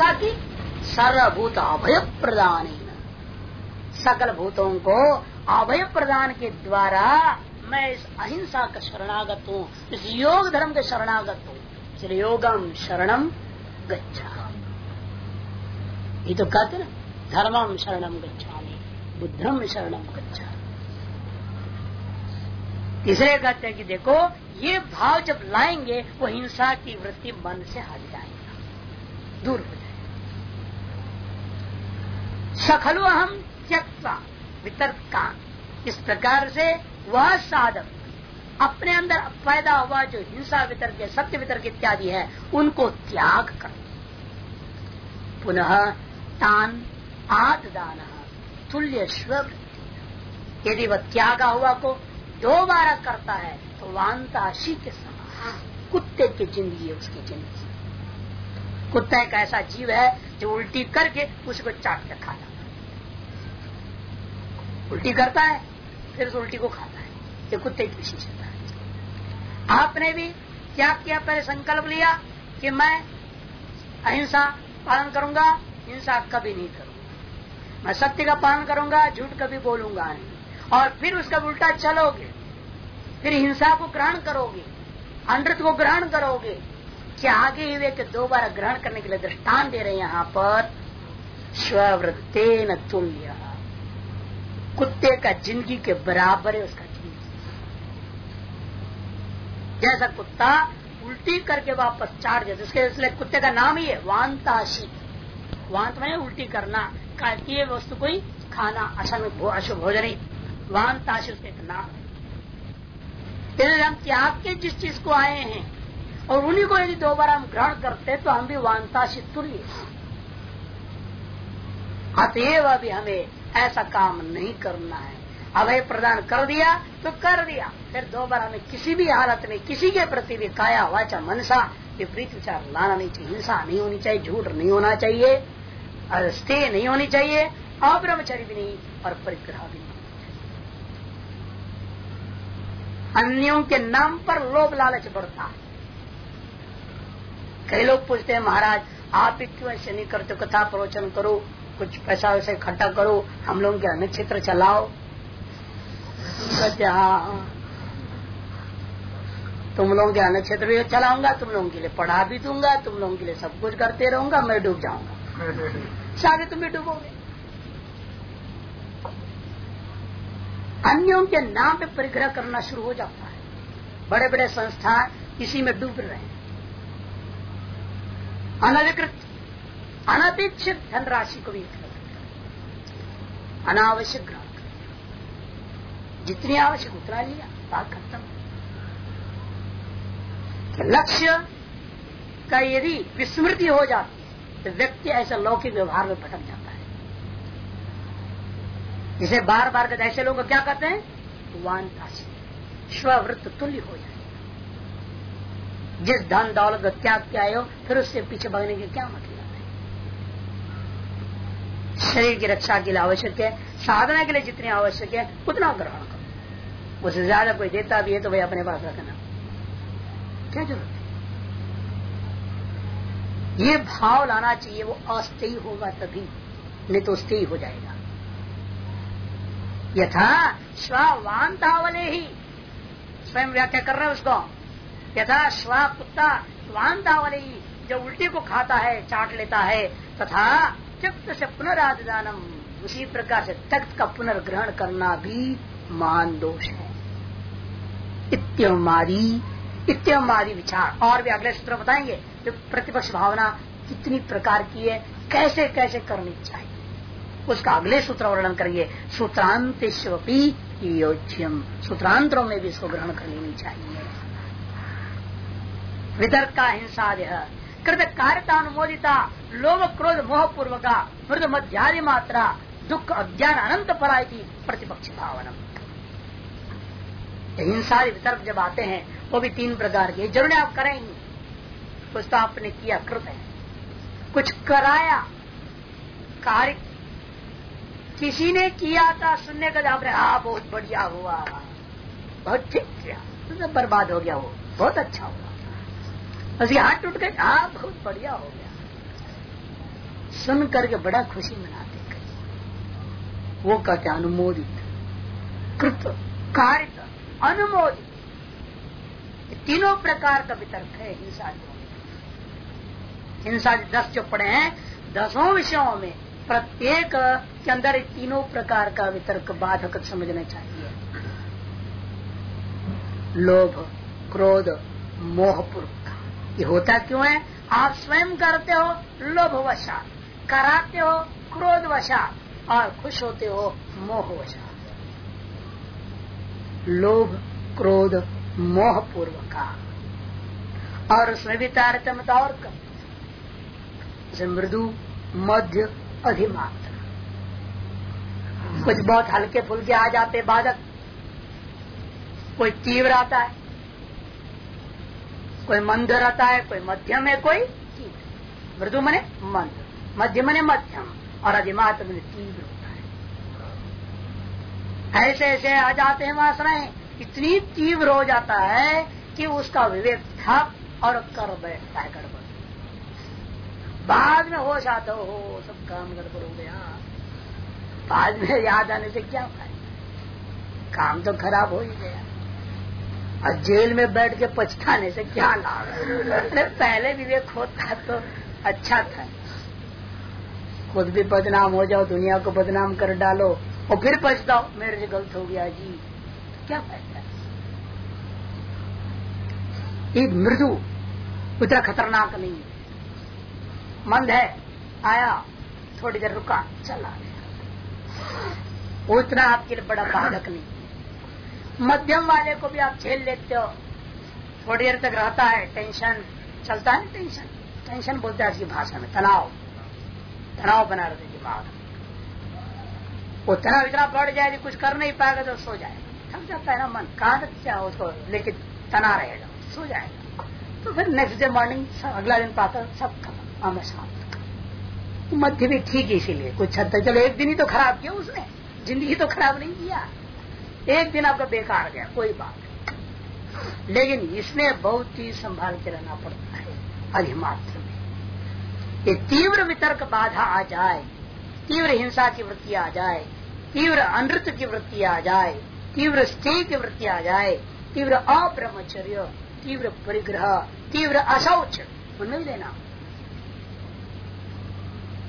अहिंसा की सर्वभूत अभय प्रदान सकल भूतों को अभय प्रदान के द्वारा मैं इस अहिंसा का शरणागत हूँ, इस योग धर्म के शरणागत हूँ। इसलिए योगम शरणम गच्छा ये तो कहते ना, धर्मम शरणम गच्छा बुद्धम शरणम गच्छा तीसरे कहते हैं कि देखो, ये भाव जब लाएँगे, वो हिंसा की वृत्ति मन से हट जाएगा। दूर हो जाएगा। सखलु हम त्यक्ता वितर्क का इस प्रकार से वह साधक अपने अंदर पैदा हुआ जो हिंसा, वितर्क, सत्य, वितर्क इत्यादि है, उनको त्याग कर। पुनः तान आदान तुल्य स्वृत्ति यदि वह त्यागा हुआ को दो बार करता है तो वांताशी के समान कुत्ते की ज़िंदगी है उसकी ज़िंदगी। कुत्ता एक ऐसा जीव है जो उल्टी करके उसको चाट कर खाता उल्टी करता है, फिर उस उल्टी को खाता है। ये कुत्ते की विशेषता है। आपने भी क्या किया, पहले संकल्प लिया कि मैं अहिंसा पालन करूँगा, हिंसा कभी नहीं करूँगा। मैं सत्य का पालन करूँगा, झूठ कभी बोलूँगा नहीं। और फिर उसका उल्टा चलोगे, फिर हिंसा को ग्रहण करोगे, अनृत को ग्रहण करोगे क्या आगे हुए कि दो बार ग्रहण करने के लिए दृष्टान दे रहे हैं यहाँ पर स्वृत्ते न तुल्य। कुत्ते का ज़िंदगी के बराबर है उसका ज़िंदगी। जैसा कुत्ता उल्टी करके वापस चाट जाता उसके इसलिए कुत्ते का नाम ही है, वांताशी। वांत में उल्टी करना ये वस्तु कोई खाना अशुभ अशुभ भोजन ही। वांताशी उसका एक नाम हम त्याग के जिस चीज़ को आए हैं, और उन्हीं को यदि दोबारा हम ग्रहण करते तो हम भी वांताशी तुल्य अतएव अभी हमें ऐसा काम नहीं करना है। अभय प्रदान कर दिया तो कर दिया। फिर दोबारा हमें किसी भी हालत में, किसी के प्रति भी काया, वाचा, मनसा, विपरीत विचार लाना नहीं चाहिए। हिंसा नहीं होनी चाहिए, झूठ नहीं होना चाहिए स्टे नहीं होनी चाहिए अब्रह्मचर्य भी नहीं और परिग्रह भी नहीं। अन्यों के नाम पर लोभ लालच बढ़ता है। कई लोग पूछते हैं, महाराज, आप ही क्यों ऐसे नहीं करते कथा प्रवचन करो। कुछ पैसा वैसे इकट्ठा करो, हम लोग के अन्य क्षेत्र चलाओ। हाँ तुम लोगों के अन्य क्षेत्र भी चलाऊँगा, तुम लोगों के लिए पढ़ा भी दूँगा, तुम लोगों के लिए सब कुछ करते रहूँगा, मैं डूब जाऊँगा। सारे तुम भी डूबोगे। अन्यों के नाम पे परिग्रह करना शुरू हो जाता है। बड़े बड़े संस्थान इसी में डूब रहे हैं। अनधिकृत अनपेक्षित धनराशि को भी अनावश्यक ग्रहण कर जितनी आवश्यक उतना लिया, बात खत्म। लक्ष्य का यदि विस्मृति हो जाती है तो व्यक्ति ऐसा लौकिक व्यवहार में भटक जाता है। जिसे बार बार कहते ऐसे लोग क्या कहते हैं? वान वानताशी स्ववृत्त तुल्य हो जाए। जिस धन दौलत का त्याग के आयो फिर उससे पीछे भागने के क्या मतलब? शरीर की रक्षा के लिए आवश्यक है, साधना के लिए जितनी आवश्यक है, उतना ग्रहण करो। उससे ज़्यादा कोई देता भी है तो भाई अपने पास रखना। क्या ज़रूरत है? ये भाव लाना चाहिए, वो अस्थयी होगा तभी, नहीं तो स्थयी हो जाएगा। यथा स्वावांतावले ही। स्वयं व्याख्या कर रहे हैं उसको। यथा श्वा कुत्ता वांतावले ही। जो उल्टी को खाता है, चाट लेता है, तथा त्यक्त से पुनरादानम उसी प्रकार से तख्त का पुनर्ग्रहण करना भी महान दोष है। इत्यमारी इत्यमारी विचार। और भी अगले सूत्र बताएँगे जो प्रतिपक्ष भावना कितनी प्रकार की है, कैसे कैसे करनी चाहिए। उसका अगले सूत्र वर्णन करेंगे। सूत्रांत योज्यम। सूत्रांतरों में भी इसको ग्रहण कर लेनी चाहिए। वितर्क का हिंसा कृत कार्यता अनुमोदिता लोभ क्रोध मोह पूर्वका मृद मध्यादि मात्रा, दुख अज्ञान अनंत पराय की प्रतिपक्ष भावना। हिंसा वितर्क जब आते हैं, वो भी तीन प्रकार के। ज़रूर आप करेंगे, कुछ तो आपने किया, कृत है। कुछ कराया, कार्य। किसी ने किया था, सुनने का आपने हाँ बहुत बढ़िया हुआ। बहुत ठीक किया। तो बर्बाद हो गया वो। बहुत अच्छा हुआ। उसके हाथ टूट गए हाँ बहुत बढ़िया हो गया। सुन करके बड़ा खुशी मनाते वो कहते अनुमोदित। कृत कारित अनुमोदित। तीनों प्रकार का वितर्क है हिंसा हिंसा दस जो पड़े हैं, दसों विषयों में प्रत्येक के अंदर तीनों प्रकार का वितर्क बाधक समझना चाहिए। लोभ, क्रोध मोहपूर्वक ये होता क्यों है? आप स्वयं करते हो लोभ वशा कराते हो क्रोध वशा और खुश होते हो मोह वशा लोभ, क्रोध मोह पूर्व का और उसमें भी तारतम्यता और कम। मृदु, मध्य, अधिमात्र। कुछ बहुत हल्के फुल्के आ जाते बाधक। कोई तीव्र आता है कोई मंद रहता है, कोई मध्यम है, कोई तीव्र। मृदु मने मंद, मध्य मने मध्यम, और अधिमात्र मने तीव्र होता है। ऐसे ऐसे आ जाते हैं वासनाएँ, इतनी तीव्र हो जाता है कि उसका विवेक ठप और कर बैठता है गड़बड़। बाद में होश आता हो सब काम गड़बड़ हो गया। बाद में याद आने से क्या फ़ायदा? काम तो खराब हो ही गया। और जेल में बैठ के पछताने से क्या लाभ है? पहले विवेक होता तो अच्छा था। खुद भी बदनाम हो जाओ, दुनिया को बदनाम कर डालो और फिर पछताओ। मेरे से गलत हो गया जी। क्या फ़ायदा ये मृदु, उतना खतरनाक नहीं है। मंद है। आया, थोड़ी देर रुका, चला उतना आपके लिए बड़ा बाधक नहीं। मध्यम वाले को भी आप झेल लेते हो। थोड़ी देर तक रहता है, टेंशन, चलता है टेंशन। टेंशन बोलते हैं इसकी भाषा में, तनाव। तनाव बना रहते दिमाग। वो तनाव इतना बढ़ जाए कुछ कर नहीं पाएगा तो सो जाएगा थक जाता है ना मन। कहा उसको? लेकिन तना रहेगा, सो जाएगा। तो फिर नेक्स्ट डे मॉर्निंग अगला दिन पाकर सब खत्म शांत मध्य भी ठीक है इसीलिए। कुछ हद तक, चलो एक दिन ही तो खराब किया उसने। ज़िंदगी तो खराब नहीं किया। एक दिन आपका बेकार गया, कोई बात लेकिन इसमें बहुत ही संभाल के रहना पड़ता है अधिमात्र में। ये तीव्र वितर्क बाधा आ जाए, तीव्र हिंसा की वृत्ति आ जाए, तीव्र अनृत की वृत्ति आ जाए, तीव्र स्त्री की वृत्ति आ जाए, तीव्र अब्रह्मचर्य, तीव्र परिग्रह, तीव्र अशौच भी लेना।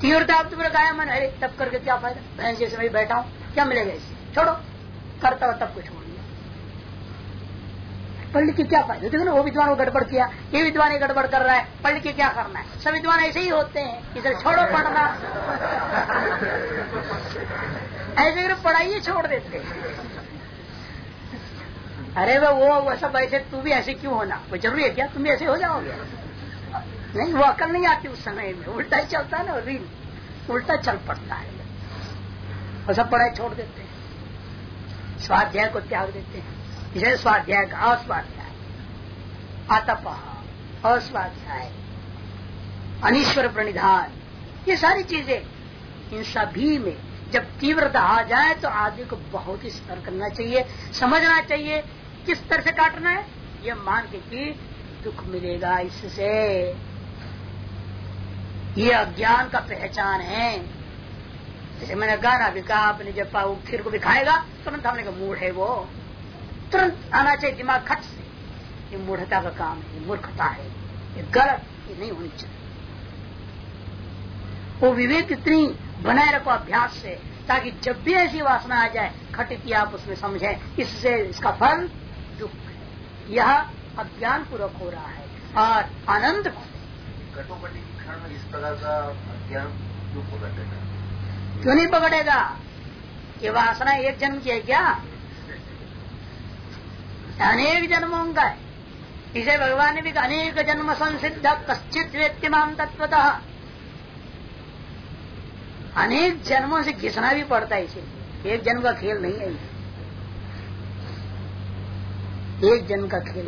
तीव्रता तुम्हारा गाया मन अरे तब करके क्या फ़ायदा? भैंस जैसे मैं बैठा हूँ, क्या मिलेगा इसे छोड़ो। करता हो तब कुछ पढ़ लिख के क्या फ़ायदा? देखो ना, वो विद्वान को गड़बड़ किया, ये विद्वान ही गड़बड़ कर रहा है पढ़ के क्या करना है? सब विद्वान ऐसे ही होते हैं इसे छोड़ो पढ़ना। ऐसे कर पढ़ाई छोड़ देते अरे वो वो सब ऐसे, तू भी ऐसे क्यों होना? वो ज़रूरी है क्या? तुम भी ऐसे हो जाओगे? नहीं, वो अकल नहीं आती उस समय में। उल्टा ही चलता है ना रील उल्टा चल पड़ता है। वो सब पढ़ाई छोड़ देते हैं। स्वाध्याय को त्याग देते हैं। इसे स्वाध्याय का अस्वाध्याय आतप, अस्वाध्याय। अनिश्वर प्रणिधान। ये सारी चीज़ें इन सभी में जब तीव्रता आ जाए तो आदमी को बहुत ही स्तर करना चाहिए, समझना चाहिए, किस तरह से काटना है, ये मान के कि दुख मिलेगा इससे। ये अज्ञान का पहचान है। जैसे मैंने गाना भी कहा अपने जब फिर को भी खाएगा, तुरंत हमने का मूड है वो। तुरंत आना चाहिए दिमाग खट से। ये मूर्खता का काम है मूर्खता है, ये गलत, ये नहीं होनी चाहिए। वो विवेक इतनी बनाए रखो अभ्यास से, ताकि जब भी ऐसी वासना आ जाए खटित आप उसमें समझे, इससे इसका फल दुख यह अज्ञान पूर्वक हो रहा है और आनंद। क्षण इस प्रकार का अज्ञान क्यों पकड़ेगा क्यों नहीं पकड़ेगा। ये वासना एक जन्म की है क्या? अनेक जन्मों का है। इसे भगवान ने भी अनेक जन्म संसिद्ध कश्चित व्यक्तिमान तत्वतः अनेक जन्मों से घिसना भी पड़ता है इसे। एक जन्म का खेल नहीं है एक जन्म का खेल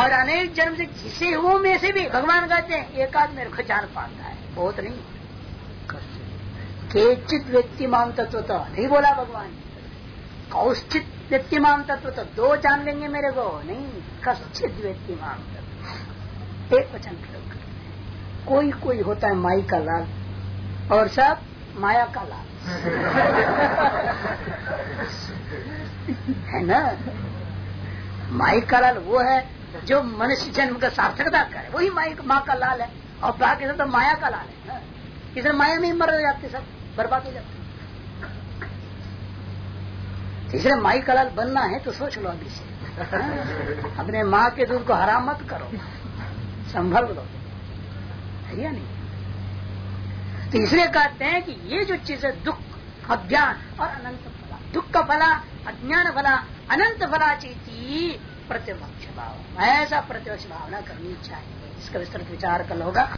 और अनेक जन्म से घिसे हुओं में से भी भगवान कहते हैं एक मेरे को पाता है बहुत नहीं। केचित व्यक्ति मान तत्व तो नहीं बोला भगवान। कौश्चित व्यक्तिमान तत्व तो दो जान लेंगे मेरे को। नहीं, कश्चित व्यक्तिमान तत्व एक वचन प्रयोग कोई कोई होता है माई का लाल। और सब माया का लाल। है ना? माई का लाल वो है जो मनुष्य जन्म का सार्थकता करे वही माई, माँ का लाल है। और बाकी सब तो माया का लाल है इसलिए माया में मर जाते सब। बर्बाद हो जाते इसलिए माई का लाल बनना है तो सोच लो अभी से। हाँ? अपने माँ के दूध को हराम मत करो। संभल लो। है या नहीं? तो इसलिए कहते हैं कि ये जो चीज़ है, दुख, अज्ञान और अनंत फला। दुख का फला, अज्ञान फला, अनंत फला चीती प्रत्यक्ष भाव ऐसा प्रत्यक्ष भावना करनी चाहिए। इसका विस्तृत विचार कल होगा।